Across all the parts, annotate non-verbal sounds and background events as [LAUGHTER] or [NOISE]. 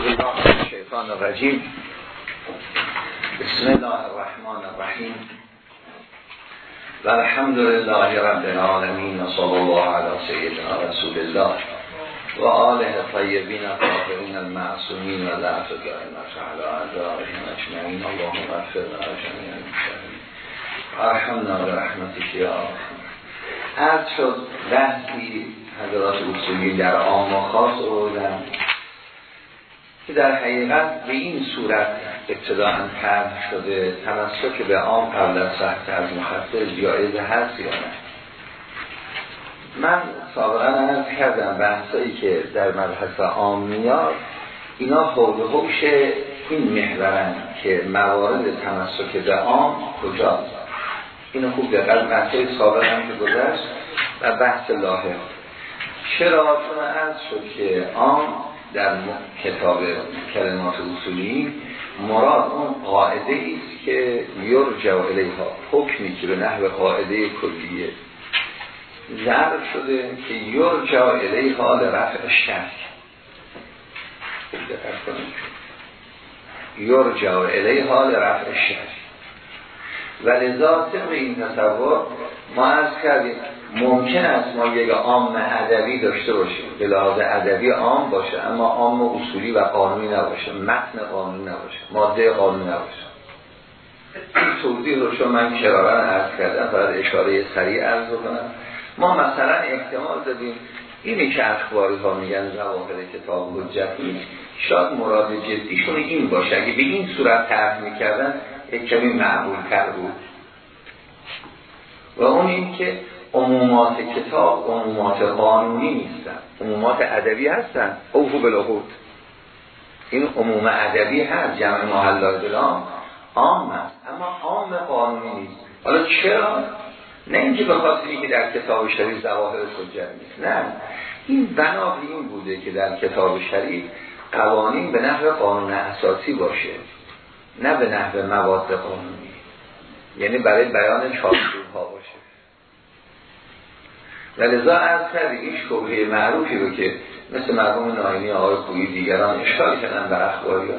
اعوذ بالله من الشیطان الرجیم بسم الله الرحمن الرحیم و الحمد لله رب العالمین و صلی الله علی سیدنا رسول الله و آله طیبین الطاهرین المعصومین و لا تدائمت علی اعدائهم اجمعین اللهم اغفر لنا جميعا. ارحمنا برحمتك یا عرض شد بحثی حضرات اصولی در عام و خاص آوردن که در حقیقت به این صورت ابتداعا طرح شده تمسک به عام قبل از سخت از مخصص جایز هست یا نه. من سابقا عرض کردم بحثایی که در مبحث عام میاد اینا حول حوش این محورن که موارد تمسک به عام کجاست. اینو خوب دقیق بحثای سابق هم که گذشت و بحث لاحق. چرا؟ چون از شد که عام در کتاب کلمات اصولی مراد اون قاعده است که یرجع الیها حکمی که به نحو قاعده کلیه ضرب شده که یرجع الیها لرفع شک. یرجع الیها لرفع شک. و لذا این تصور ما کردیم ممکن است ما یک عام ادبی داشته باشیم. به لحاظ ادبی عام باشه اما عام اصولی و قانونی نباشه. متن قانونی نباشه. ماده قانونی نباشه. توضیح رو چون من کرارن عرض کردم فقط اشاره سریع عرض کنم ما مثلا احتمال دادیم اینی که اخباری ها میگن زواهر کتاب حجت نیست. شاید مراد جدیشون این باشه. اگه به این صورت طرح می‌کردن یک کمی معمول تر بود. و اون این که عمومات کتاب عمومات قانونی نیستن. عمومات ادبی هستن. اوفو بلاهود این عموم ادبی هست. جمع محلا دلام عام هست. اما عام قانونی نیست. حالا چرا؟ نه اینکه به خاطر که در کتاب شریف زواهر سجد نیست. نه. این بنا این بوده که در کتاب شریف قوانین به نحو قانون اساسی باشه. نه به نحو مواد قانونی. یعنی برای بیان چارچوب باشه. و لذا از کردی این شبهه معروفی رو که مثل مرحوم ناینی آقای خویی دیگران اشکال کردن بر اخباری ها.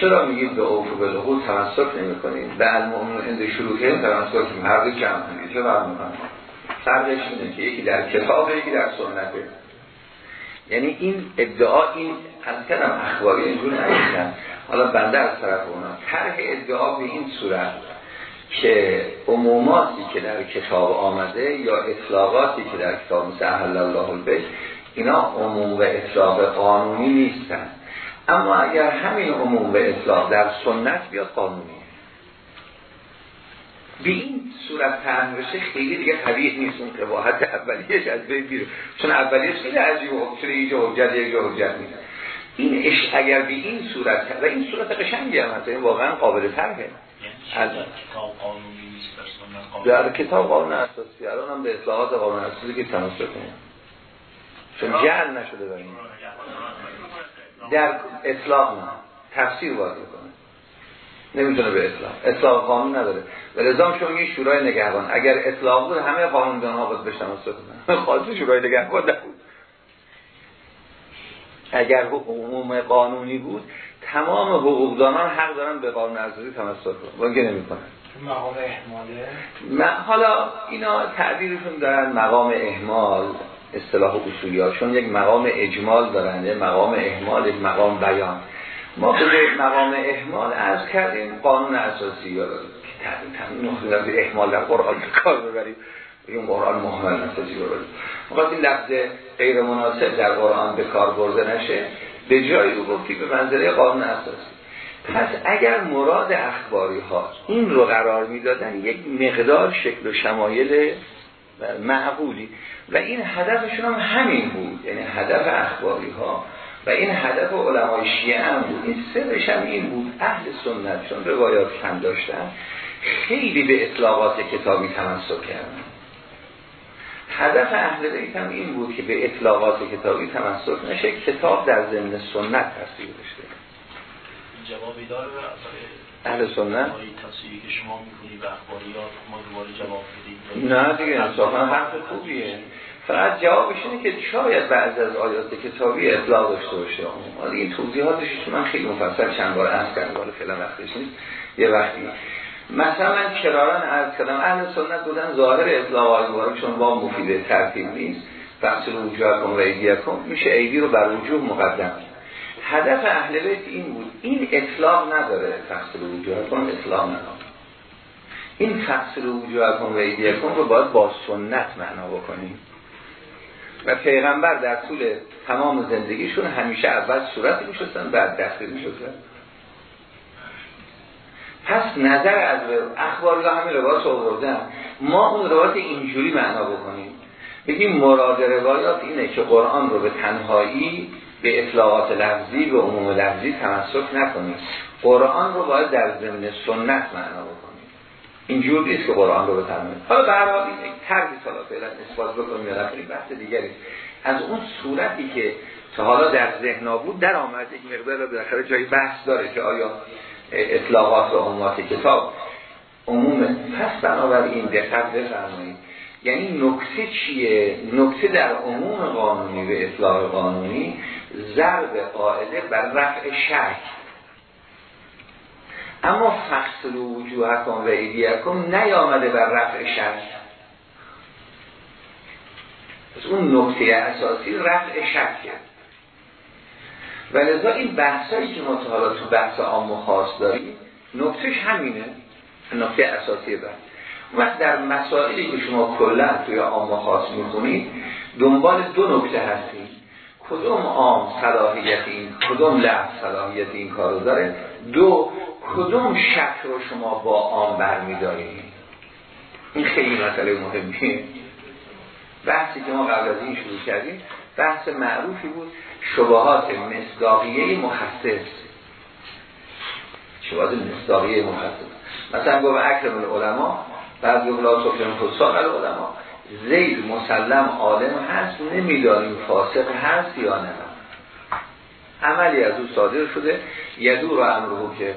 چرا میگید به اوفو به لغو تمسک نمی کنید به المؤمن هند شروع کردن تمسک هر دو جمع کنید. چه برمیکنید فرقش اینه که یکی در کتاب یکی در سنته. یعنی این ادعا این از کردم اخباری اینجور حالا بنده از طرف اونا. طرح ادعا به این صورت. که عموماتی که در کتاب آمده یا اطلاقاتی که در کتاب مثل الله البیت اینا عموم و اطلاق قانونی نیستن. اما اگر همین عموم و اطلاق در سنت بیاد قانونی. به این صورت بشه خیلی دیگه قبیح نیست اون قواحت اولیش از بین بیره چون اولیش خیلی عجیب و چرا یه جا حجت یه جا حجت نیست. این اش اگر به این صورت و این صورت قشنگی هم هست واقعا قابل طرحه. از در کتاب قانون اساسی الان هم به اصلاحات قانون اساسی که تمسک کنیم چون جعل نشده این در اطلاق نه. تفسیر واضح کنه نمی‌تونه به اطلاق اطلاق قانون نداره. و لذا شما میگه شورای نگهبان. اگر اطلاق بود همه قانوندان ها باید بهش تمسک کنن [LAUGHS] خاصی شورای نگهبان نبود. اگر عموم قانونی بود تمام حقوقدانان حق دارن به قانون اساسی تمسک کنن. وانگه نمی‌کنن. مقام احماله؟ حالا اینا تعبیرشون دارن مقام احمال اصطلاح اصولی ها چون یک مقام اجمال دارن یک مقام احمال یک مقام بیان. ما به مقام احمال از کردیم قانون اساسی یا که احمال در قرآن کار ببریم. این قرآن محمل اساسی ببریم وقتی این لفظ غیر مناسب در قرآن به کار برده نشه. به جایی رو گفتی به منزله قانون اساسی. پس اگر مراد اخباری ها این رو قرار می‌دادن یک مقدار شکل و شمایل معقولی. و این هدفشون هم همین بود یعنی هدف اخباری ها و این هدف علمای شیعه هم بود. این سرش هم این بود. اهل سنت چون روایات کم داشتن خیلی به اطلاقات کتابی تمسک کردن. هدف اهل بیت هم این بود که به اطلاقات کتابی تمسک نشه کتاب در ضمن سنت تصویر بشه جوابی داره اهل سنت؟ تصویری که شما می‌کنی اخباریات ما دوباره جواب بدید نه دیگه انصافا حرف خوبیه. فقط جوابش اینه که شاید بعض از آیات کتابی اطلاع داشته باشه. این توضیحاتش من خیلی مفصل چند بار عرض کردم ولی فعلا وقتش نیست. یه وقتی مثلا من کرارن عرض کردم اهل سنت بودن ظاهر اطلاع آیه مبارک چون با مفیده ترتیب نیست بحث وجوه کن و ایدیه کن میشه ایدی رو بر وجوه مقدم هدف اهل بیت این بود این اطلاق نداره فصل وجوه کن اطلاق نداره. این فصل وجوه کن و ایدیه کن رو باید با سنت معنا بکنیم. و پیغمبر در طول تمام زندگیشون همیشه اول صورت میشستن بعد دستی میشستن. پس نظر از اخبار همین روایت آوردن. ما اون روایت اینجوری معنا بکنیم. بگیم مراد روایات اینه که قرآن رو به تنهایی به اطلاعات لفظی به عموم لفظی تمسک نکنیم. قرآن رو باید در ضمن سنت معنا بکنیم. اینجور نیست که قرآن رو تنهایی. حالا به هر حال این ترکی سالا فعلا اثبات بکنیم یا بحث دیگری از اون صورتی که تا حالا در ذهن بود در آمد یک مقدار بالاخره جایی بحث داره که آیا اطلاقات و عمومات کتاب. عموم پس بنابراین دقت بفرمایید. یعنی نکته چیه؟ نکته در عموم قانونی و اطلاق قانونی ضرب قاعده بر رفع شک اما فصل وجوهکم و ایدیکم نیامده بر رفع شک پس اون نکته اساسی رفع شک و لذا این بحثایی که ما تا حالا تو بحث عام و خاص داریم نکتهش همینه. نکته اساسی بحث وقت در مسائلی که شما کلا توی عام و خاص می‌خونید دنبال دو نکته هستید کدوم عام صلاحیت این کدوم لفظ صلاحیت این کارو داره؟ دو کدوم شک رو شما با عام برمیدارید؟ این خیلی مسئله مهمیه. بحثی که ما قبل از این شروع کردیم بحث معروفی بود شبهات مصداقیه مخصص. شبهات مصداقیه مخصص. مثلا گفت اکرم العلماء بعد گفت لا تفلم فساق العلماء زید مسلم عالم هست نمی‌دانیم فاسق هست یا نه. عملی از او صادر شده. یدو رو امرو که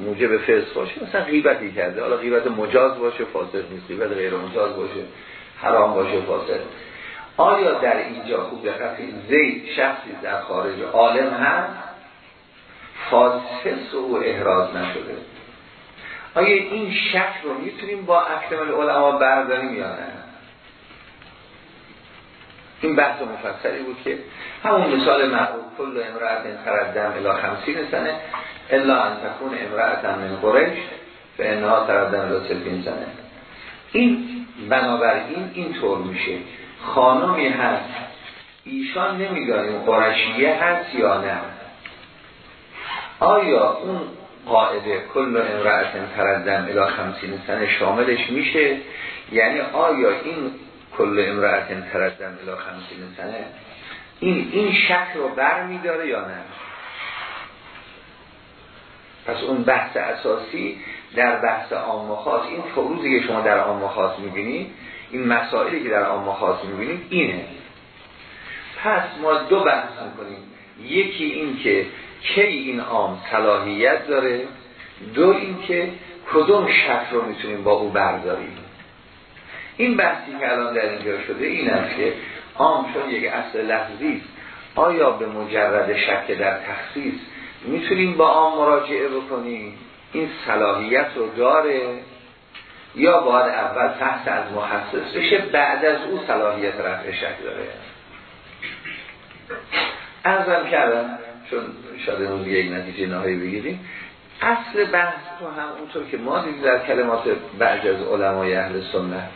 موجب فسق باشه مثلا غیبتی کرده. حالا غیبت مجاز باشه فاسق نیست. غیبت غیر مجاز باشه حرام باشه فاسق. آیا در اینجا خوب دقت زید شخصی در خارج عالم هست؟ فاسس او احراز نشده. آیا این شک رو می‌تونیم با اکتمال علما برداریم یا نه این بحث مفصلی بود که همون مثال معروف کل امرأت تردم الا خمسین سنه الا ان تکون امرأت من قرش به انها تردم الا سلفین سنه. این بنابراین این طور میشه. خانمی هست. ایشان نمی‌دانیم قرشیه هست یا نه. آیا اون قاعده کل امرأت تردم الا خمسین سنه شاملش میشه؟ یعنی آیا این کل امرأت تردم الا خمسین سنه این این شک رو بر میداره یا نه؟ پس اون بحث اساسی در بحث عام خاص این فروزی که شما در عام خاص می‌بینید این مسائلی که در عام خاص می‌بینید اینه. پس ما دو بحث می‌کنیم. یکی این که کی این عام صلاحیت داره دو این که کدوم شک رو می‌تونیم با او برداریم. این بحثی که الان در اینجا شده این است که عام چون یک اصل لفظی آیا به مجرد شک در تخصیص می‌تونیم با عام مراجعه بکنیم؟ این صلاحیت رو داره؟ یا باید اول فحص از مخصص بشه بعد از او صلاحیت رفع شک داره. ارزم کردم چون شاید امروز یک نتیجه نهایی بگیریم. اصل بحث رو هم اونطور که ما دیدیم در کلمات بعض از علمای اهل سنت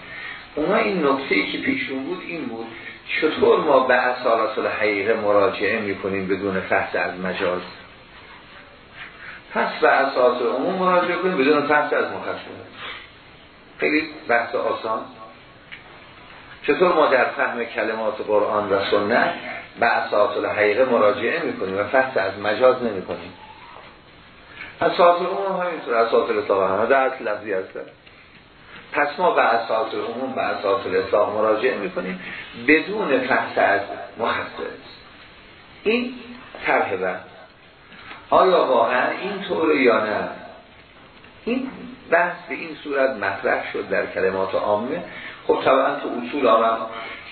اونا این نکته ای که پیشون بود این بود چطور ما به اصالات الحقیقه مراجعه می‌کنیم بدون فحص از مجاز؟ پس به اساس عموم مراجعه کنیم بدون فحص از مخصص. خیلی بحث آسان. چطور ما در فهم کلمات قرآن و سنت به اساس الحقیقه مراجعه می‌کنیم و فحص از مجاز نمی کنیم اساس عموم همینطور اساس الاطلاق همه. در اصل لفظی هستن. پس ما به اساس عموم به اساس الاطلاق مراجعه می‌کنیم بدون فحص از مخصص. این طرح آیا واقعا این طور یا نه؟ این بحث به این صورت مطرح شد در کلمات عامه. خب طبعا تو اصول آمد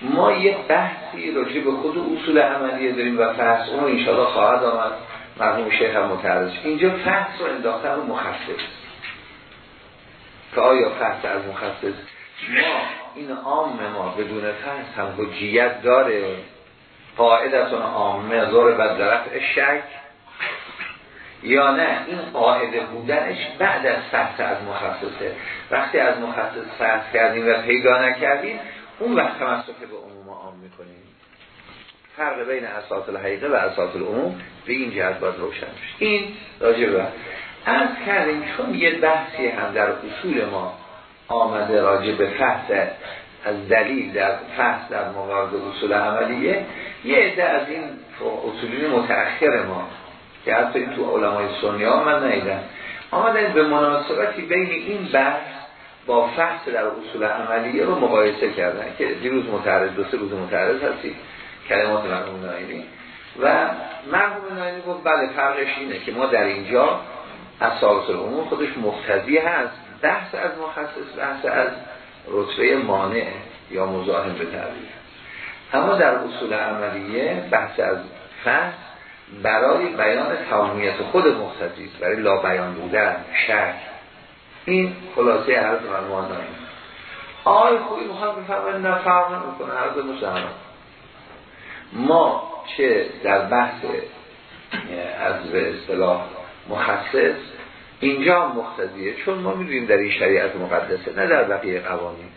ما یک بحثی راجع به خود اصول عملیه داریم و فحص اون انشاءالله خواهد آمد. مرحوم شیخ هم متعرض اینجا فحص رو انداختن رو مخصص. که آیا فحص از مخصص؟ ما این عام ما بدون فحص هم حجیت داره. قاعد از اون عامه و درفع شک. یا نه این قاعده بودنش بعد از فحص از مخصصه. وقتی از مخصص فحص کردیم و پیدا نکردیم اون وقت تمسک به عموم عام می‌کنیم. فرق بین اساس الحقیقه و اساس العموم به این جهت باید روشن میشه این راجع به از کردیم چون یه بحثی هم در اصول ما آمده راجع به فحص از دلیل در فحص در موارد اصول عملیه یه عده از این اصولین متأخر ما که حتی تو علمای سنی ها من نیدم آمدن به مناسبتی بین این بحث با فحص در اصول عملیه رو مقایسه کردن که دیروز متعرض دو سه روز متعرض هستی. کلمات مرحوم ناینی و مرحوم ناینی گفت بله فرقش اینه که ما در اینجا اساس العموم خودش مختزی هست. بحث از مخصص بحث از رتبه مانع یا مزاحم به تعبیر. اما در اصول عملیه بحث از فحص برای بیان تمامیت خود مختزی برای لا بیان بودن شک. این خلاصه عرض من داریم. آقای خوبی می‌خواد بفرمایید نه فرق نمی‌کنه. عرض مسلمان ما چه در بحث از به اصطلاح مخصص اینجا هم مختزیه چون ما می‌دونیم در این شریعت مقدسه نه در بقیه قوانین.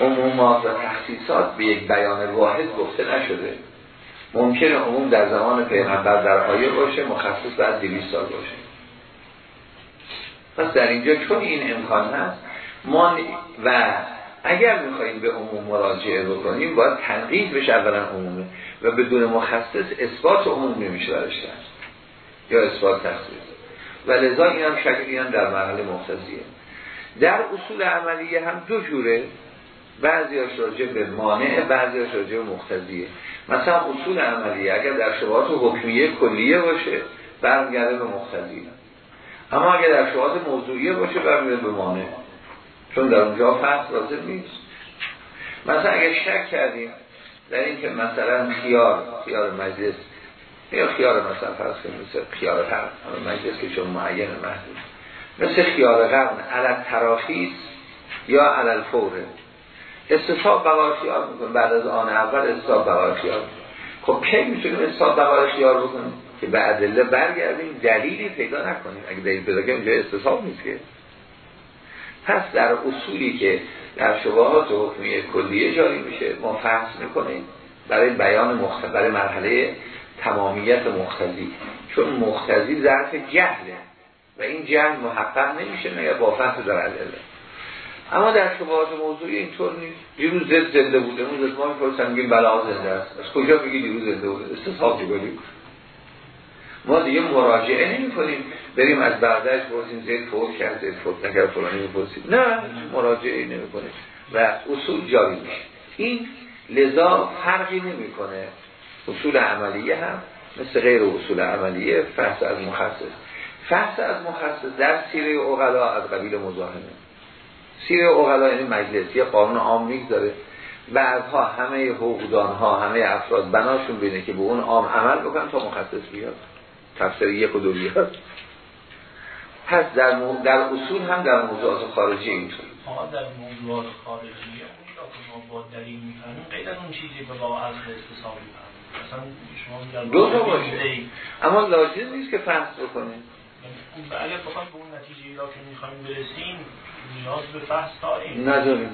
عمومات و تخصیصات به یک بیان واحد گفته نشده. ممکنه عموم در زمان پیغمبر در آیه باشه مخصص بعد دویست سال باشه. پس در اینجا چون این امکان هست ما و اگر میخواییم به عموم مراجعه بکنیم باید تنقیح بشه اولا عمومه و بدون مخصص اثبات عموم نمیشه برش یا اثبات تخصیص. و لذا این هم شکلی هم در مرحله مختزیه در اصول عملیه هم دو جوره. بعضی راجع به مانع بعضی راجع به مختزیه مثلا اصول عملیه اگر در شبهات حکمیه کلیه باشه برمیگرده به مختزیه اما اگر در شبهات موضوعیه باشه برمیگرده به مانع. چون در اونجا فصل لازم نیست. مثلا اگر شک کردیم در این که مثلا خیار خیار مجلس یا خیار مثلا فرض کنیم مثل خیار قرن مجلس که چون معین محدود مثل خیار قرن علل تراخیص یا علل فوره. استصاب بقای خیار می‌کنه. بعد از آن اول استصاب بقای خیار خب کی می‌تونیم استصاب بقای خیار بکنیم که به ادله برگردیم دلیلی پیدا نکنیم. اگه دلیل پیدا کنیم جای استصاب نیست که. پس در اصولی که در شبهات حکمی کلیه جاری میشه ما فحص می‌کنیم برای بیان مختلف برای مرحله تمامیت مختزی. چون مختزی ظرف جهله. و این جهل محقق نمیشه مگر با فحص در ادله. اما در شبهات موضوعی اینطور نیست. دیروز زد زنده بوده اون زد ما می‌پرسن میگیم بلا زنده است. از کجا بگی دیروز زنده بوده استصحاب بگیم ما دیگه مراجعه نمی کنیم بریم از بردش بازیم زید فوت کرد زید فوت نکرد فلانی بپرسیم نه مراجعه نمی کنیم و اصول جاری میشه. این لذا فرقی نمی‌کنه. اصول عملیه هم مثل غیر اصول عملیه فحص از مخصص. فحص از مخصص در سیره اوغلا از قبیل مزاحمه. سیره اوغلا یعنی مجلس یه قانون عام می‌گذاره. بعدها همه حقوقدان ها همه افراد بناشون بینه که به اون عام عمل بکنن تا مخصص بیاد. تفسیر یک و دو بیاد. پس در, در اصول هم در موضوعات خارجی اینطور در موضوعات خارجی ما با دلیل غیر اون چیزی به با از استصحابی دو تا باشه. اما لازم نیست که فحص بکنیم. اگر بخوایم به اون نتیجه را که می‌خوایم برسیم نیاز به فحص داریم. نداریم.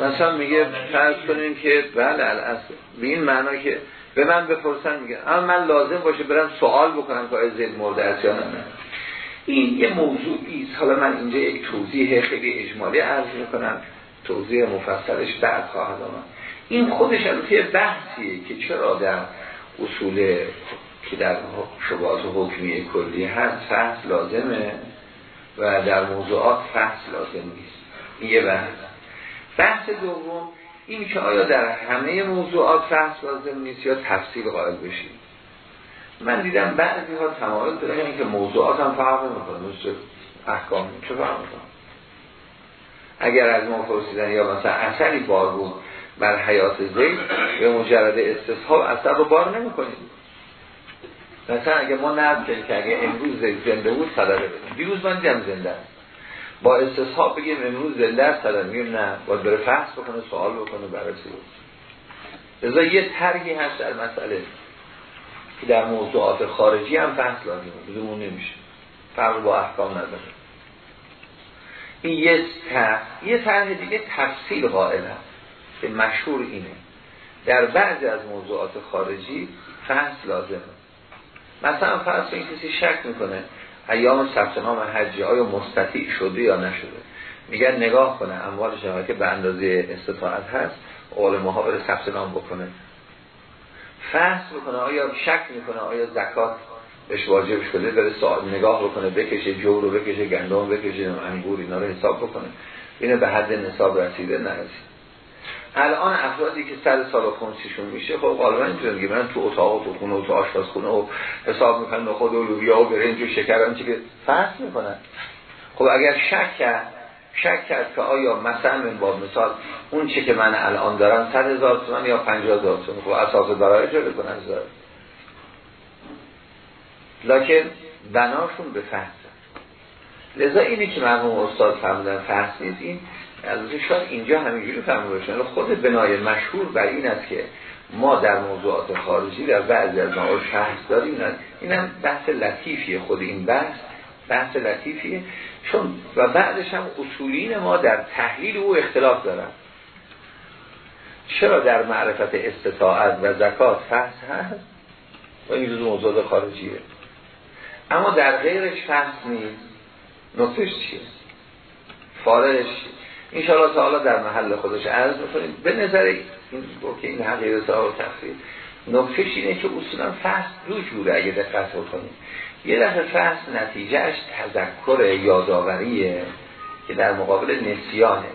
مثلا میگه فرض کنیم که بله الاصل به این معنا که به من بپرسن میگه اما من لازم باشه برم سوال بکنم که آیا زید مورد است یا نه. این یه موضوعی است. حالا من اینجا یک توضیح خیلی اجمالی عرض می‌کنم. توضیح مفصلش بعد خواهد آمد. این خودش البته بحثیه که چرا در اصول که در شباهات حکمی کلی هست فصل لازمه و در موضوعات فصل لازم نیست. یه بحث. بحث دوم این که آیا در همه موضوعات فصل لازم نیست یا تفصیل قائل بشید من دیدم بعضی ها تمایل دارن که موضوعات هم فرق نمی‌کنه. مثل احکام. چه فرق اگر از ما پرسیدن یا مثلا اثری بار بود بر حیات زید به مجرد استصحاب اثر رو بار نمی کنیم مثلا اگه ما کنیم که اگه امروز زنده بود صدقه بدیم. دیروز من دیدم زنده با استصحاب بگیم امروز زنده است صدقه. میگیم نه. باید بره فحص بکنه سوال بکنه بررسی بکنه. لذا یه طرحی هست در مسئله که در موضوعات خارجی هم فحص لازمه بدون نمیشه. فرق با احکام نداره. این یه طرح یه طرح دیگه تفصیل قائل هست. که مشهور اینه. در بعضی از موضوعات خارجی فحص لازمه. مثلا فرض این کسی شک می‌کنه ایام ثبت نام حجی آیا مستطیع شده یا نشده؟ میگن نگاه کنه اموال که به اندازه استطاعت هست اول ماها بره ثبت نام بکنه. فحص بکنه آیا شک می‌کنه آیا زکات بهش واجب شده بره نگاه بکنه بکشه جو رو بکشه گندم بکشه انگور اینا رو حساب بکنه. اینه به حد نصاب رسیده نرسید. الان افرادی که سر سال خونسیشون میشه خب غالبا اینجوری میگه من تو اتاق و تو خونه و تو آشپزخونه و حساب می‌کنن خود و لوبیا و برنج و شکر هم که فحص می‌کنن. خب اگر شک کرد شک کرد که آیا مثلا من با مثال اون چه که من الان دارم 100 هزار تومن یا 50 هزار تومن؟ خب اساس برای جلو کنن هزار لکن بناشون به فحص لذا اینی که مرحوم استاد فرمودن فحص نیست. این از شاید اینجا همینجوری فهمده باشن خود بنای مشهور بر این است که ما در موضوعات خارجی در بعضی از نوع شخص داریم. اینم بحث لطیفیه خود این بحث. بحث لطیفیه چون و بعدش هم اصولین ما در تحلیل او اختلاف دارن. چرا در معرفت استطاعت و زکات فحص هست؟ و این جزو موضوعات خارجیه. اما در غیرش فحص نیست. نقطش چیه؟ فارغش چیه انشاءالله تعالی در محل خودش عرض می‌کنیم. به نظر این که این حقیقت ها و تفسیر. نکتهش اینه که اصولا فصل دو جوره اگه دقت بکنیم. یه دفعه فصل نتیجهش تذکر یادآوریه که در مقابل نسیانه.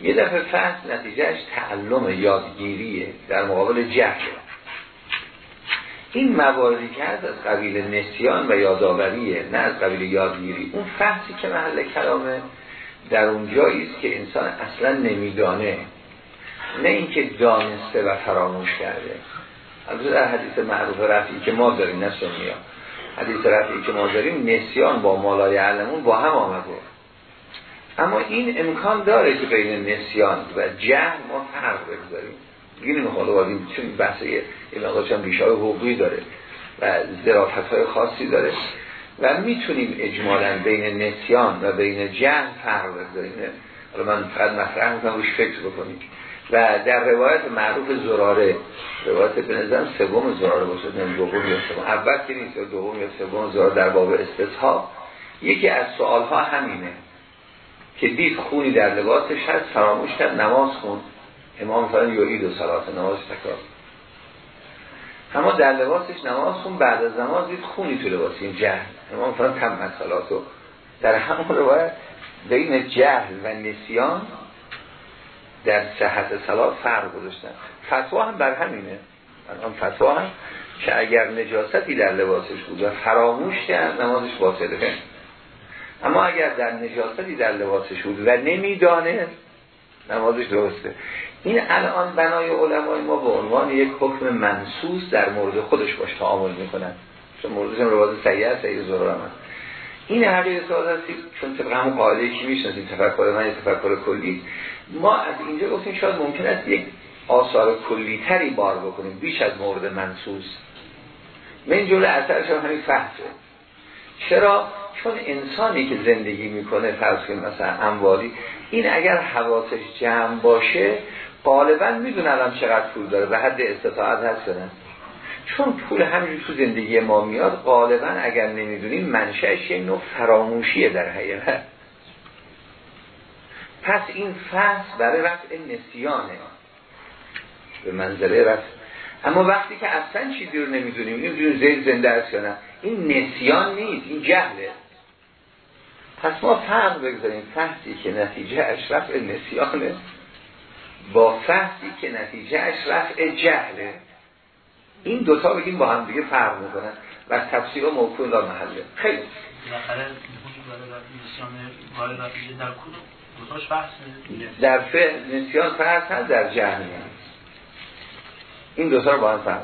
یه دفعه فصل نتیجهش تعلم یادگیریه. در مقابل جهل. این مواردی که هست از قبیل نسیان و یادآوریه نه از قبیل یادگیری. اون فصلی که محل کلامه در اون است که انسان اصلا نمیدانه. نه اینکه دانسته و فراموش کرده. از در حدیث معروف رفعی که ما داریم نه سنیا. حدیث رفعی که ما داریم نسیان با مالای علمون با هم آمده. اما این امکان داره که بین نسیان و جهل ما فرق بگذاریم. این واریم چون بحث این آقا چون های حقوقی داره و ظرافت های خاصی داره و می‌تونیم اجمالا بین نسیان و بین جهل فرق بذاریم. حالا من فقط مطرح می‌کنم روش فکر بکنیم و در روایت معروف زراره روایت به نظرم سوم زراره باشه نه دوم یا سوم. اول که نیست دوم یا سوم زراره در باب استصحاب یکی از سوال ها همینه که دید خونی در لباسش هست فراموش کرد نماز خون. امام فران یورید و صلات نماز تکرار. اما در لباسش نماز خون بعد از نماز دید خونی تو لباس این جهل. امام فران کم مسئلاتو در همون روایت بین جهل و نسیان در صحت صلات فرق گذاشتن. فتوا هم بر همینه. آن فتوا هم که اگر نجاستی در لباسش بود و فراموش کرد نمازش باطله اما اگر در نجاستی در لباسش بود و نمیدانه نمازش درسته. این الان بنای علمای ما به عنوان یک حکم منصوص در مورد خودش باش تعامل می‌کنن. چون موردش هم روایت سیعه سیعه زرار هم این حقیقه ساز هستی چون طبق همون قاعده که می‌شناسیم تفکر من تفکر کلی. ما از اینجا گفتیم شاید ممکن است یک آثار کلی تری بار بکنیم بیش از مورد منصوص من جمله اثرش هم همین فحصه. چرا؟ چون انسانی که زندگی می‌کنه فرض مثلا اموالی این اگر حواسش جمع باشه غالبا می‌دونه الان چقدر پول داره به حد استطاعت هست چون پول همینجور تو زندگی ما میاد غالبا اگر نمی‌دونیم منشأش یه نوع فراموشیه در حقیقت. پس این فصل برای رفع نسیانه. به منظره رفع. اما وقتی که اصلا چیزی رو نمی‌دونیم نمی‌دونیم زید زنده است یا نه؟ این نسیان نیست این جهله. پس ما فرق بگذاریم. فحصی که نتیجه اش رفع نسیانه. با فحصی که نتیجه اش رفع جهله. این دوتا بگیم با هم دیگه فرق می‌کنن و تفسیر و موکول دار محله. خیلی. مثلا در فعل نسیان فرض هست در جهل این دو تا رو با هم فرق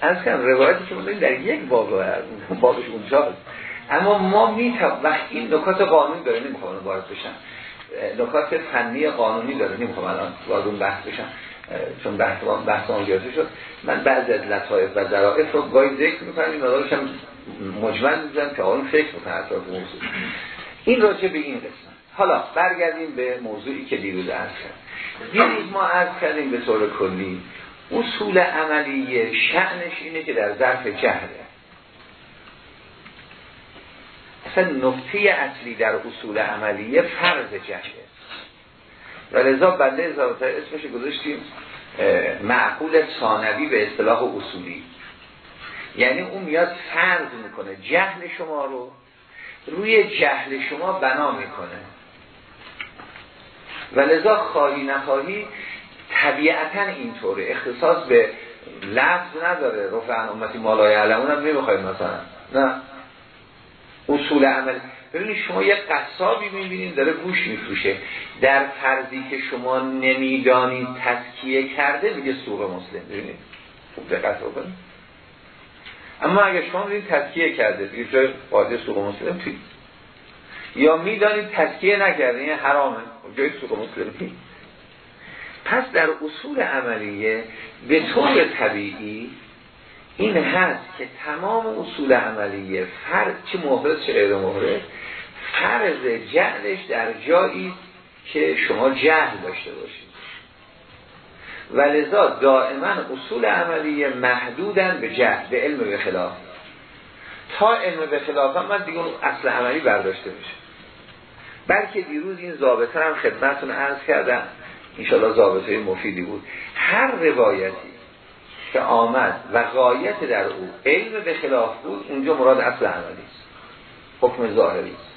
از کنم روایتی که بودیم در یک باب بابش اونجاست. اما ما می وقت این نکات قانونی داره نمی‌خوام وارد بشم. نکات فنی قانونی داره. نمی‌خوام الان وارد اون بحث بشم چون بحث بحث اون شد. من بعضی از لطایف و ظرافت رو گاهی ذکر می‌کنم این مدارش هم مجمل می‌زنم که آن فکر بکنه اطراف موضوع. این راجع به این قسمت. حالا برگردیم به موضوعی که دیروز عرض کرد دیروز ما عرض کردیم به طور کلی اصول عملی شعنش اینه که در ظرف جهله اصلا نقطه اصلی در اصول عملیه فرض جهله و لذا بنده اضافه اسمش گذاشتیم معقول ثانوی به اصطلاح اصولی. یعنی اون میاد فرض می‌کنه جهل شما رو روی جهل شما بنا می‌کنه. و لذا خواهی نخواهی طبیعتا اینطوره. اختصاص به لفظ نداره. رفع امتی مالای علمون هم نمی‌خوایم مثلا. نه. اصول عمل. ببینید شما یک قصابی می‌بینید داره گوش میفروشه. در فرضی که شما نمی‌دانید تسکیه کرده میگه سوق مسلم. ببینید. خوب دقت بکنید. اما اگر شما ببینید تسکیه کرده دیگه جای قاعده سوق مسلم توی؟ یا می‌دانید تسکیه نکرده این حرامه. جای سوق مسلم پس در اصول عملیه به طور طبیعی این هست که تمام اصول عملیه فرض چه محرز چه غیر محرز فرض جهلش در جایی که شما جهل داشته باشید. و لذا دائما اصول عملیه محدودن به جهل به علم به خلاف. تا علم به خلاف هم من دیگه اصل عملی برداشته بشه بلکه دیروز این ضابطه هم خدمتون عرض کردم. انشاءالله ضابطه مفیدی بود. هر روایتی که آمد و غایت در او علم به خلاف بود اونجا مراد اصل عملی است حکم ظاهری است.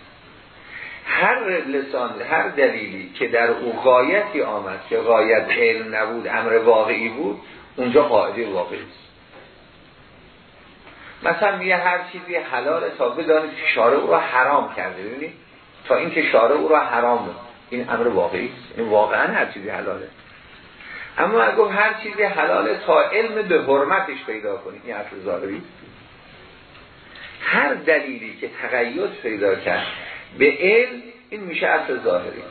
هر لسان هر دلیلی که در او غایتی آمد که غایت علم نبود امر واقعی بود اونجا قاعده واقعی است. مثلا میگه هر چیزی حلال تا بدانید که شارع او را حرام کرده ببینید تا اینکه شارع او را حرام این امر واقعی است. این واقعا هر چیزی حلاله. اما اگر هر چیزی حلاله تا علم به حرمتش پیدا کنید. این اصل ظاهری هر دلیلی که تقیید پیدا کرد به علم این میشه اصل ظاهری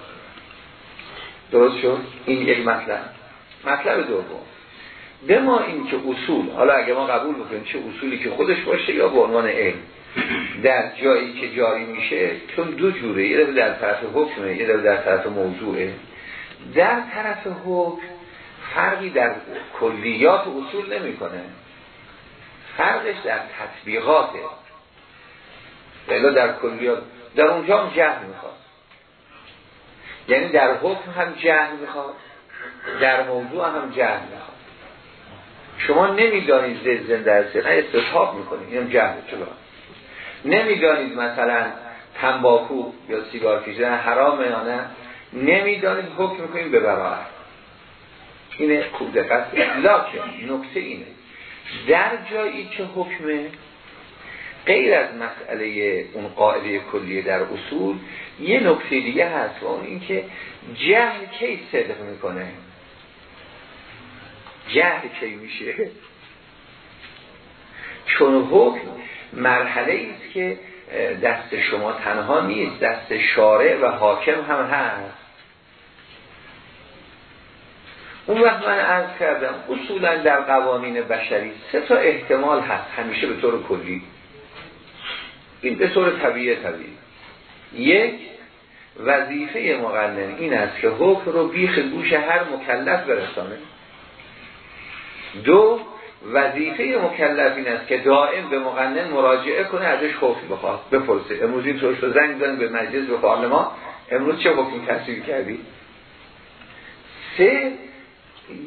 درست شد؟ این یک مطلب. مطلب دوم. به ما این که اصول حالا اگه ما قبول بکنیم چه اصولی که خودش باشه یا به عنوان علم. در جایی که جاری میشه چون دو جوره یه در طرف حکمه یه در طرف موضوعه. در طرف حکم فرقی در کلیات اصول نمی‌کنه. فرقش در تطبیقاته بلا در کلیات. در اونجا هم جهل می‌خواد. یعنی در حکم هم جهل می‌خواد. در موضوع هم جهل می‌خواد. شما نمی‌دانید زید زنده است نه استثاب می‌کنید اینم جهل. چرا؟ نمی‌دانید مثلا تنباکو یا سیگار کشیدن حرامه یا نه. نمی‌دانید حکم می‌کنید به براحت اینه خوب دقت لکن نکته اینه. در جایی که حکمه غیر از مسئله اون قاعده کلیه در اصول یه نکته دیگه هست و اون اینکه جهل کی صدق می‌کنه؟ جهل کی میشه؟ چون حکم مرحله است که دست شما تنها نیست دست شارع و حاکم هم هست. اون وقت من عرض کردم اصولا در قوانین بشری سه تا احتمال هست همیشه به طور کلی. این به طور طبیعی طبیعی. یک وظیفه مقنن این است که حکم رو بیخ گوش هر مکلف برسانه. دو وظیفه مکلف این است که دائم به مقنن مراجعه کنه ازش حکم بخواد بپرسه. امروز این طور زنگ دادن به مجلس به پارلمان امروز چه حکم تصویر کردی؟ سه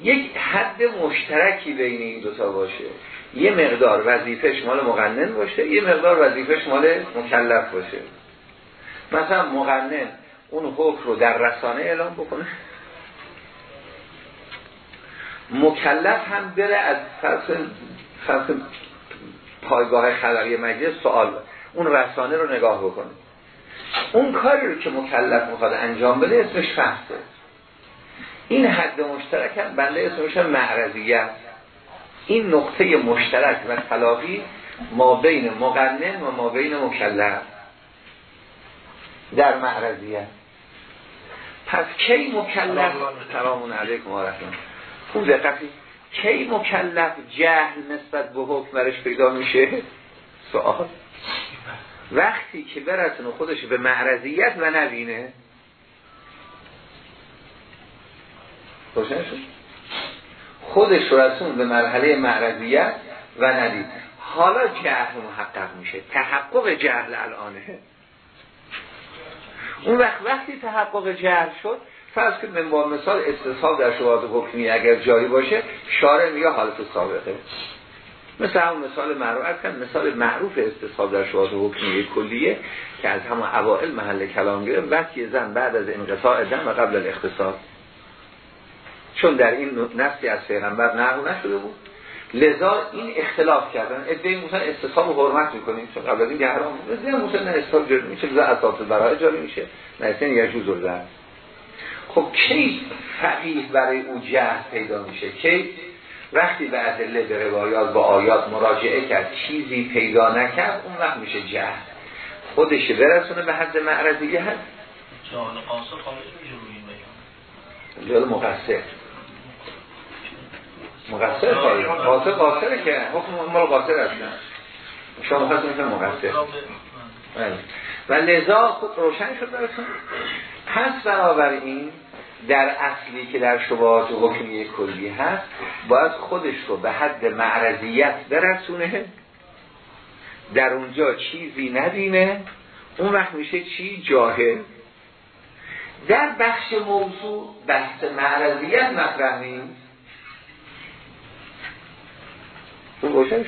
یک حد مشترکی بین این دوتا باشه. یه مقدار وظیفه مال مقنن باشه یه مقدار وظیفه مال مکلف باشه. مثلا مقنن اون حکم رو در رسانه اعلام بکنه. مکلف هم بره از فرس پایگاه خلقی مجلس سوال اون رسانه رو نگاه بکنه. اون کاری رو که مکلف می‌خواد انجام بده اسمش فحصه. این حد مشترک هم بنده اسمش معرضیت این نقطه مشترک و تلاقی ما بین مقنن و ما بین مکلف در معرضیت پس کی مکلف؟ سلام علیکم. و رحمت. خوب دقیقی کی مکلف جهل نسبت به حکم برش پیدا میشه؟ سوال. وقتی که برسونه خودش به معرضیت و نبینه روشن شد. خودش رسون به مرحله معرضیت و ندید. حالا جهل محقق میشه. تحقق جهل الانه. اون وقت وقتی تحقق جهل شد فرض که من با مثال استصحاب در شبهات حکمی اگر جاری باشه شارع میگه حالت سابقه. مثل همون مثال معروف کن مثال معروف استصحاب در شبهات حکمی کلیه که از همون اوائل محل کلام گرفت. وقتی زن بعد از انقطاع دم و قبل الاختصاص چون در این نفسی از پیغمبر نقل نشده بود. لذا این اختلاف کردن. ادعای مثلا استصحاب و حرمت می‌کنیم. چون قبل از این حرام مثلا مثلا نه استصحاب جاری میشه لذا اساس برای جاری میشه. نه اصلا یجوز الزن خب کی فقیه برای او جهد پیدا میشه؟ کی؟ وقتی به ادله به روایات با آیات مراجعه کرد چیزی پیدا نکرد اون وقت میشه جهد خودش برسونه به حد معرضیه هست جهان قاصر خارج میشه روی این مقصر. مقصر خواهی. قاصر قاصره که حکم مال قاصر هستن شما مقصر. می‌تونه مقصر بله. و لذا خود روشن شد براتون. پس این در اصلی که در شبهات حکمی کلی هست باید خودش رو به حد معرضیت برسونه. در اونجا چیزی نبینه اون وقت میشه چی؟ جاهل. در بخش موضوع بحث معرضیت مطرح نیست. روشن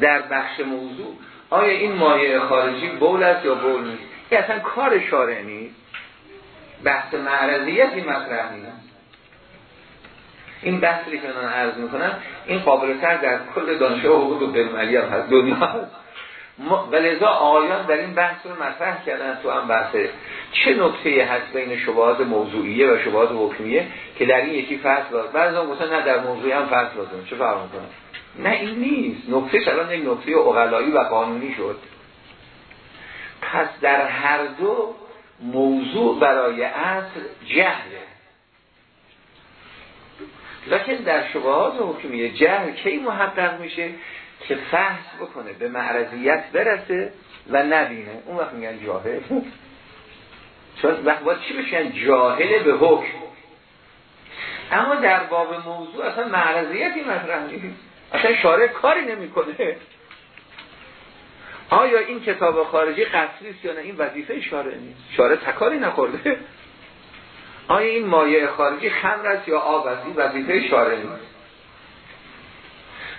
در بخش موضوع آیا این مایه خارجی بول است یا بول نیست؟ این اصلا کار شارع نیست. بحث معرضیتی مطرح نیست. این بحثی که من عرض می‌کنم این قابل تر در کل دانشگاه حقوق و هم هست. دنیا هست. و لذا آیان در این بحث رو مطرح کردن تو هم بحث چه نکته هست بین شبهات موضوعیه و شبهات حکمیه که در این یکی فصل لازم بعضی هم نه در موضوعی هم فصل لازم چه فرق می‌کنه؟ نه این نیست. نکته الان یک نکته اقلایی و قانونی شد. پس در هر دو موضوع برای اصل جهله. لکن در شبهات حکمیه جهل کی محقق میشه؟ که فحص بکنه به معرضیت برسه و نبینه. اون وقت میگن جاهل. چون وقت باید چی بشن جاهل به حکم. اما در باب موضوع اصلا معرضیتی مطرح نیست. اصلا شارع کاری نمی‌کنه. آیا این کتاب خارجی قصری یا نه؟ این وظیفه شارع نیست. شارع تکاری نخورده. آیا این مایه خارجی خمر است یا آب است؟ این وظیفه شارع نیست.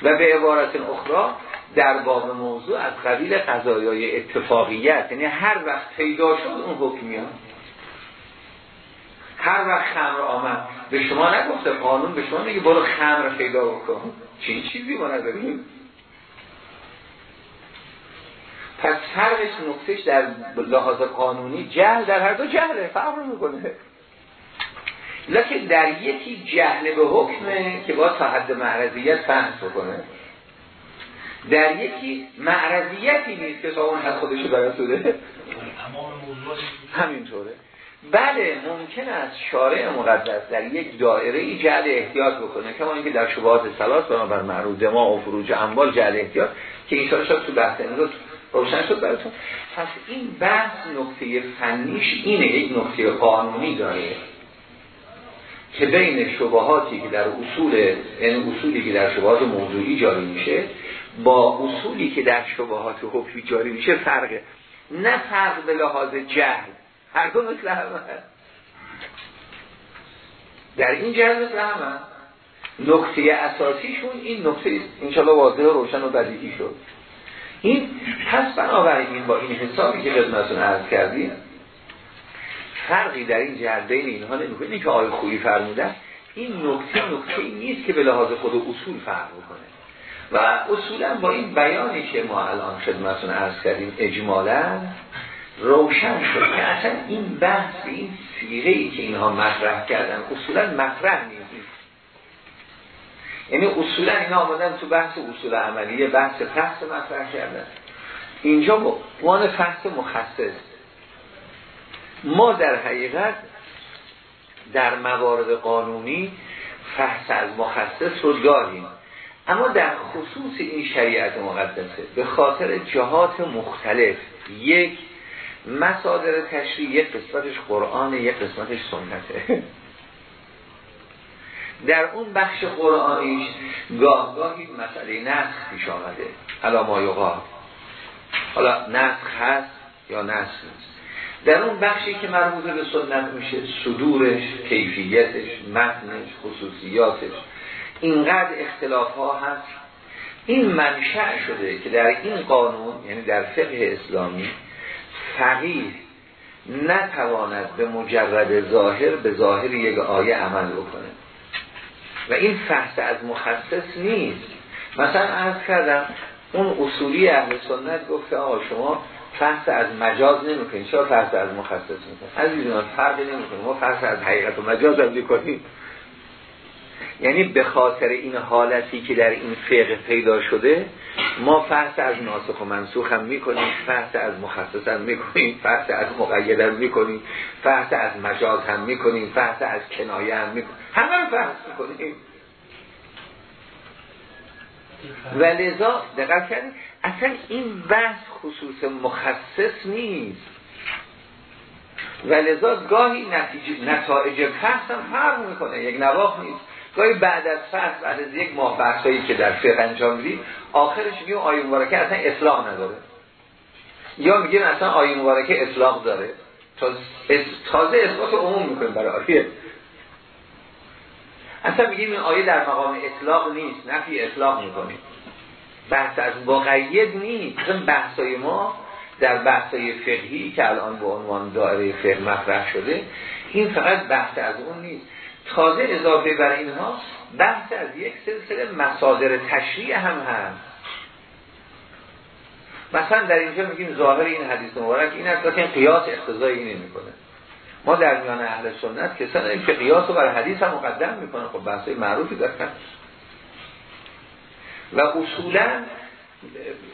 و به عبارت اخرى در باب موضوع از قبیل قضایای اتفاقیت. یعنی هر وقت پیدا شد اون حکم میاد. هر وقت خمر آمد. به شما نگفته قانون به شما میگه برو خمر پیدا بکن. چی چیزی ما نداریم. پس فرقش نقطهش در لحاظ قانونی جهل در هر دو جهله. فرق می‌کنه لکن در یکی جهل به حکمه که با تا حد معرضیت فهم بکنه در یکی معرضیتی نیست که اون حد خودشو برسوده همینطوره. بله ممکن است شارع مقدس در یک دائره ای جهل احتیاط بکنه کما اینکه در شبهات سلاس بنابر معروض دما و فروج اموال جهل احتیاط که این شد تو بحث امروز روشن شد براتون. پس این بحث نقطه فنیش اینه یک نقطه قانونی داره. که بین شبهاتی که در اصول این یعنی اصولی که در شبهات موضوعی جاری میشه با اصولی که در شبهات حکمی جاری میشه فرقه. نه فرق به لحاظ جهل. هر دو مثل همه. در این جهل مثل همه. نکته اساسیشون این نکته انشاءالله واضح و روشن و بدیهی شد. این پس بنابراین با این حسابی که خدمتتون عرض کردیم فرقی در این جهت بین اینها نمی‌کنه. که آقای خویی فرمودن این نکته نکته نیست که به لحاظ خود اصول فرق بکنه. و اصولا با این بیانی که ما الان خدمتون عرض کردیم اجمالا روشن شد که اصلا این بحث این سیغه ای که اینها مطرح کردن اصولا مطرح نیست. یعنی اصولا اینا آمدن تو بحث اصول عملیه بحث فحص مطرح کردن. اینجا عنوان فحص مخصص ما در حقیقت در موارد قانونی فحص از مخصص رو داریم. اما در خصوص این شریعت مقدسه به خاطر جهات مختلف. یک مصادر تشریع یک قسمتش قرآن یک قسمتش سنته. [LAUGHS] در اون بخش قرآنیش گاه گاهی مسئله نسخ پیش آمده. حالا ما حالا نسخ هست یا نسخ نیست؟ در اون بخشی که مربوط به سنت میشه صدورش کیفیتش متنش خصوصیاتش اینقدر اختلاف ها هست. این منشأ شده که در این قانون یعنی در فقه اسلامی فقیه نتواند به مجرد ظاهر به ظاهر یک آیه عمل بکنه. و این فحص از مخصص نیست. مثلا عرض کردم اون اصولی اهل سنت گفته آقا شما فحص از مجاز نمی‌کنید چرا فحص از مخصص می‌کنید عزیزان فرقی نمی‌کنه. ما فحص از حقیقت و مجاز هم می‌کنیم. یعنی به خاطر این حالتی که در این فقه پیدا شده ما فحص از ناسخ و منسوخ هم می‌کنیم فحص از مخصص هم می‌کنیم فحص از مقید هم می‌کنیم فحص از مجاز هم می‌کنیم فحص از کنایه هم می‌کنیم. همه هم فحص می‌کنیم. و لذا دقیق کردیم اصلا این بحث خصوص مخصص نیست. و لذا گاهی نتیجه نتایج فحص هم فرق می‌کنه. یک نواخ نیست. گاهی بعد از فصل بعد از یک ماه بحثایی که در فقه انجام میدیم آخرش میگیم آیه مبارکه اصلا اطلاق نداره. یا میگیم اصلا آیه مبارکه اطلاق داره. تازه اثبات عموم می‌کنیم برای آیه. اصلا میگیم این آیه در مقام اطلاق نیست نفی اطلاق می‌کنیم. بحث از مقید نیست. چون بحثای ما در بحثای فقهی که الان به عنوان دائره فقه مطرح شده این فقط بحث از اون نیست. تازه اضافه بر اینها بحث از یک سلسله مصادر تشریع هم هست. مثلا در اینجا میگیم ظاهر این حدیث مبارک این است که قیاس اقتضایی نمی‌کنه. ما در میان اهل سنت کسان داریم که قیاس رو بر حدیث هم مقدم می‌کنه. خب بحثای معروفی دارن و اصولا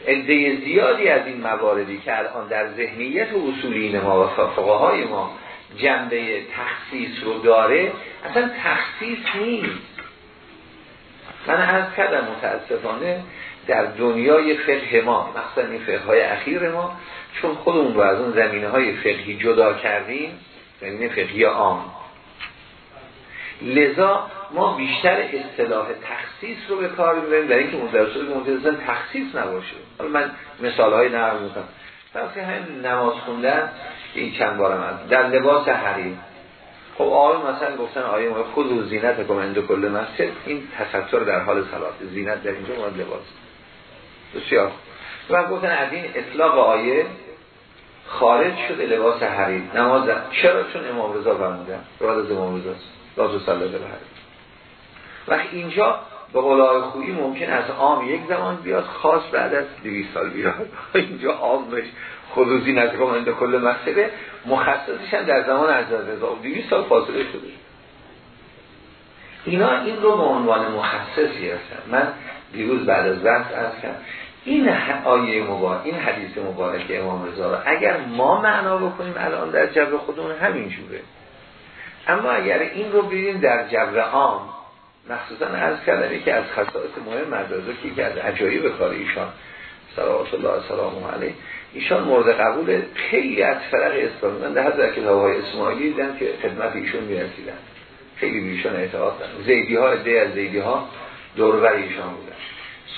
عده زیادی از این مواردی که الان در ذهنیت اصولین ما و فقهای ما جنبه تخصیص رو داره اصلا تخصیص نیست. من عرض کردم متاسفانه در دنیای فقه ما مخصوصا این فقه های اخیر ما چون خودمون رو از اون زمینه های فقهی جدا کردیم زمینه فقهی عام. لذا ما بیشتر اصطلاح تخصیص رو به کار می‌بریم در اینکه مدرسات تخصیص نباشه. حالا من مثال های نرم می‌کنم که همین نماز خوندن این چند بارم هست. در لباس حریم. خب آقای مثلا گفتن آیه ما خود و زینت کمند کل مسجد. این تستر در حال صلات. زینت در اینجا مورد لباس. بسیار و گفتن از این اطلاق آیه خارج شده لباس حریم نماز چرا؟ چون امام رضا فرمودن راد از امام رضا. لازو صلی الله و اینجا به قول خویی ممکن از عام یک زمان بیاد خاص بعد از 200 سال بیاد. [LAUGHS] اینجا عام بشه. خلوزی نزدیک انده کل مسئله مخصصش هم در زمان از رضا. و 200 سال فاصله شده. اینا این رو به عنوان مخصصی هستن. من دیروز بعد از بحث از کردم. این آیه مبارک این حدیث مبارک امام رضا رو اگر ما معنا بکنیم الان در جبر خودمون همین جوره. اما اگر این رو ببینیم در جبر عام مخصوصا عرض کردم که از خصائص مهم مدرزه که از عجایب کار ایشان صلوات الله سلام علیه ایشان مورد قبول خیلی از فرق اسلامی. من در در کتاب های اسماعیلی دیدم که خدمت ایشون می‌رسیدن. خیلی بیشون اعتقاد دارن زیدی ها از زیدی ها دوربر ایشان بودن.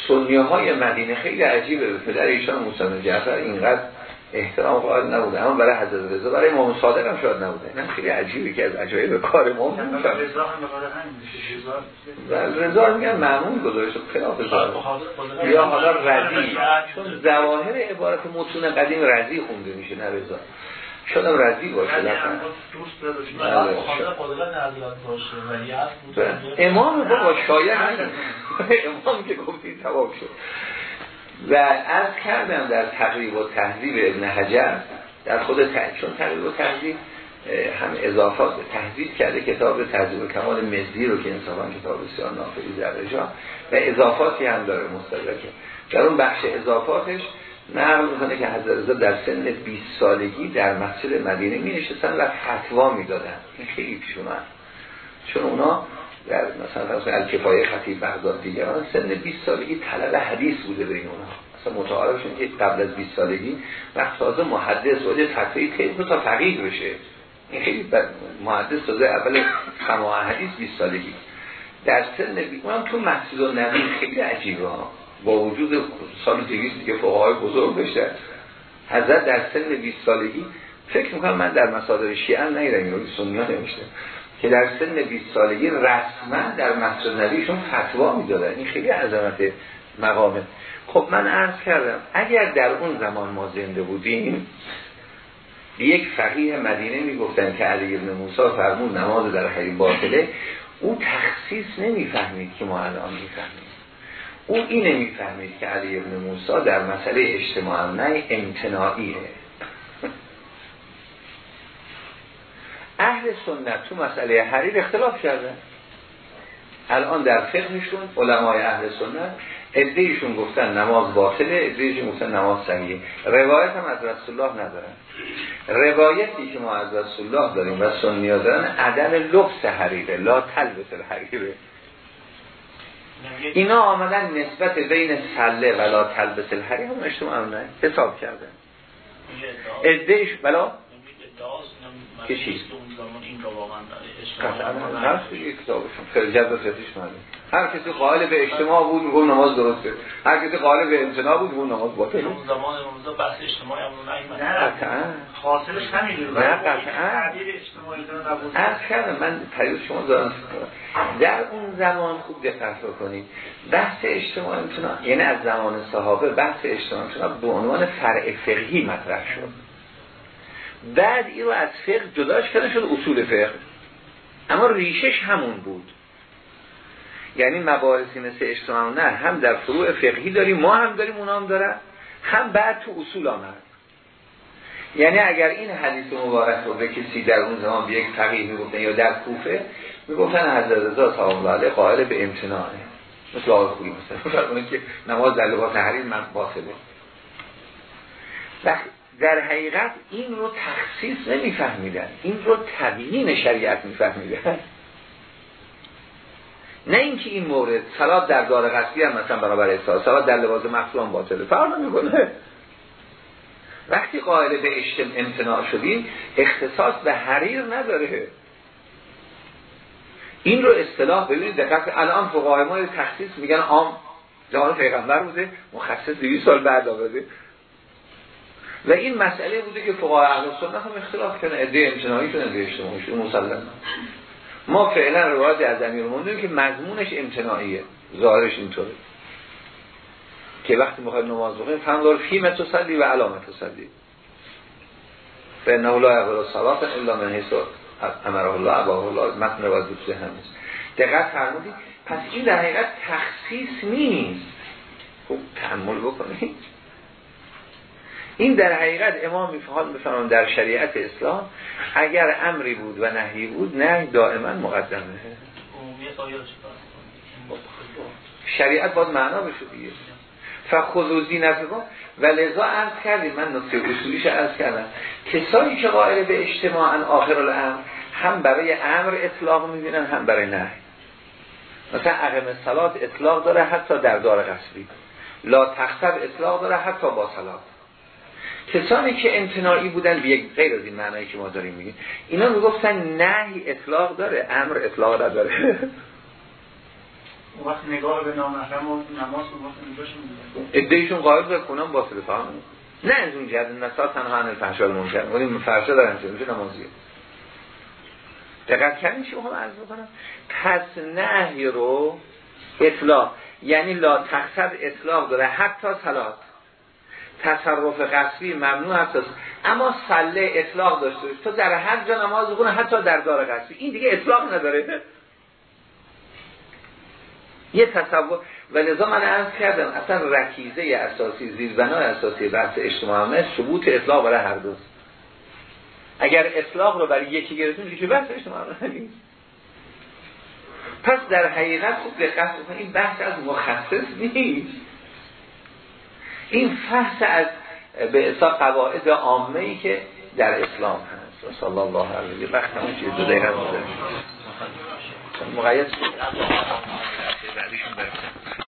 سنی های مدینه خیلی عجیبه. به پدر ایشان موسی جعفر اینقدر احترام قائل نبوده. اما برای حضرت رضا برای امام صادق هم شاید نبوده. این خیلی عجیبه که از عجایب کار ما و رضا میگن معمول گذاشت. خلاف یا حالا رضی. چون ظواهر عبارت متون قدیم رضی خونده میشه نه رضا. شدم رضی باشه بله، امام بابا شاید امام که گفتی تباب شد. و از کردم در تقریب و تحضیب ابن حجر در خود تحضیب چون تقریب و تحضیب هم اضافات تحضیب کرده کتاب تحضیب کمال مزدی رو که انصافا کتاب بسیار نافعی در رجا و اضافاتی هم داره مستدرکه در اون بخش اضافاتش نقل می‌کنه که حضرت در سن 20 سالگی در مسجد مدینه می نشستن و فتوا می‌دادن. این خیلی پیش اومد. چون اونا در مثلا الکفای خطیب بغداد دیگران سن 20 سالگی طلب حدیث بوده بین اونها مثلا متعارفشون که قبل از 20 سالگی وقت تازه محدث ولی فتوی خیلی تا فقیه بشه. این خیلی محدث تازه اول سماع حدیث 20 سالگی. در سن 20 اونم تو مسجد النبی خیلی عجیبه. ها با وجود سال 200 که فقهای بزرگ بشه حضرت در سن 20 سالگی فکر می‌کنم من در مصادر شیعه نیدم این سنی نمیشته که در سن 20 سالگی رسما در مسجد نبیشون فتوا می‌دادن. این خیلی عظمت مقامه. خب من عرض کردم اگر در اون زمان ما زنده بودیم یک فقیه مدینه می‌گفتن که علی ابن موسی فرمون نماز در حریم باطله او تخصیص نمی‌فهمید که ما الان می‌فهمید او اینه می‌فهمید که علی ابن موسی در مسئله اجتماع نه امتناعیه. [LAUGHS] اهل سنت تو مسئله حریر اختلاف کردن. الان در فقهشون علمای اهل سنت ادهیشون گفتن نماز باطله ادهیشون گفتن نماز صحیحه. روایت هم از رسول الله ندارن. روایتی که ما از رسول الله داریم و سنیا دارن عدم لبس حریره لا تلبس الحریره. اینا آمدن نسبت بین سله و لا تلبس الحریره هم اجتماع نه حساب کردن ادهش بلا؟ که چی؟ کتابشون. خیلی جد و هر کسی قائل به اجتماع بود میگم نماز درسته. هر کسی قائل به امتناع بود میگم نماز باطل. اون زمان امروز بحث اجتماعی هم نه قطعا. حاصلش همینه. نه قطعا. از کردم من پریوز شما دارم. در اون زمان خوب دقت بکنید. بحث اجتماع امتناع یعنی از زمان صحابه بحث اجتماع امتناع به عنوان فرع فقهی مطرح شد. بعد رو از فقه جداش کرده شد اصول فقه. اما ریشش همون بود. یعنی مباحثی مثل اجتماع نه هم در فروع فقهی داریم ما هم داریم اونا هم دارن هم بعد تو اصول آمد. یعنی اگر این حدیث مبارک رو به کسی در اون زمان به یک فقیه می‌گفتن یا در کوفه می‌گفتن حضرت رضا صاحب الله قائل به امتناعه. مثل آقای خوری مثلا. [LAUGHS] که نماز در لباس تحریم من باطله. در حقیقت این رو تخصیص نمیفهمیدن. این رو تبیین شریعت میفهمیدن. نه اینکه این مورد سلات در دار قصدی هم مثلا برابر احساس سلات در لباس مخصوصان باطله. فرق نمی‌کنه. وقتی قائل به اجتماع امتناع شدیم اختصاص به حریر نداره. این رو اصطلاح ببینید دقیق الان فقهای ما تخصیص میگن عام. زمان پیغمبر بوده مخصص 200 سال بعد آورده. و این مسئله بوده که فقهای اهل سنت هم اختلاف کنه عده امتناعی کنه عده اجتماعی شده مسلم ما فعلا روایت از امیر موندیم که مضمونش امتناعیه. ظاهرش اینطوره. که وقتی می‌خواید نماز بخونید فندار فی متصدی و علامت تصدی فانه لا یقبل صلاه الا من حيث امره الله ابا الله متن روایت دوست هم نیست دقت فرمودید. پس این در حقیقت تخصیص نیست. خوب تحمل بکنید. این در حقیقت امام می‌فهمن بفهمن در شریعت اسلام اگر امری بود و نهی بود نه دائما مقدمه. شریعت باید معنا بشه دیگه. فخذو زینتکم و لذا عرض کردیم من نقطه اصولیش عرض کردم. کسانی که قائل به اجتماعا آخر الامر هم برای امر اطلاق می‌بینن هم برای نه مثلا اقم سلات اطلاق داره حتی در دار قصبی لا تخصب اطلاق داره حتی با سلات کسانی که امتناعی بودن به یک غیر از این معنایی که ما داریم میگیم اینا می‌گفتن نهی اطلاق داره امر اطلاق نداره. وقت نگاه به نامحرم و نماز ادهیشون قائل به کنم با فهم نه از اون جهت نسا تنها عن الفحشاء المنکر ولی فرشا دارن چه؟ میشه نمازیه. دقت کردین چی هم عرض بکنم؟ پس نهی رو اطلاق یعنی لا تقصد اطلاق داره حتی صلات. تصرف قصبی ممنوع هست. اما صله اطلاق داشته تو در هر جا نماز بخونه حتی در دار قصبی این دیگه اطلاق نداره. یه تصور. و لذا من عرض کردم اصلا رکیزه اساسی زیربنای اساسی بحث اجتماع همه ثبوت اطلاق برای هر دوست. اگر اطلاق رو برای یکی گرفتیم که بحث اجتماع نیست پس در حقیقت خوب دقت این بحث از مخصص نیست. این فحص از به اصلا قواعد عامه ای که در اسلام هست. صلی الله علیه وقت همون چیز دو دقیقه مقید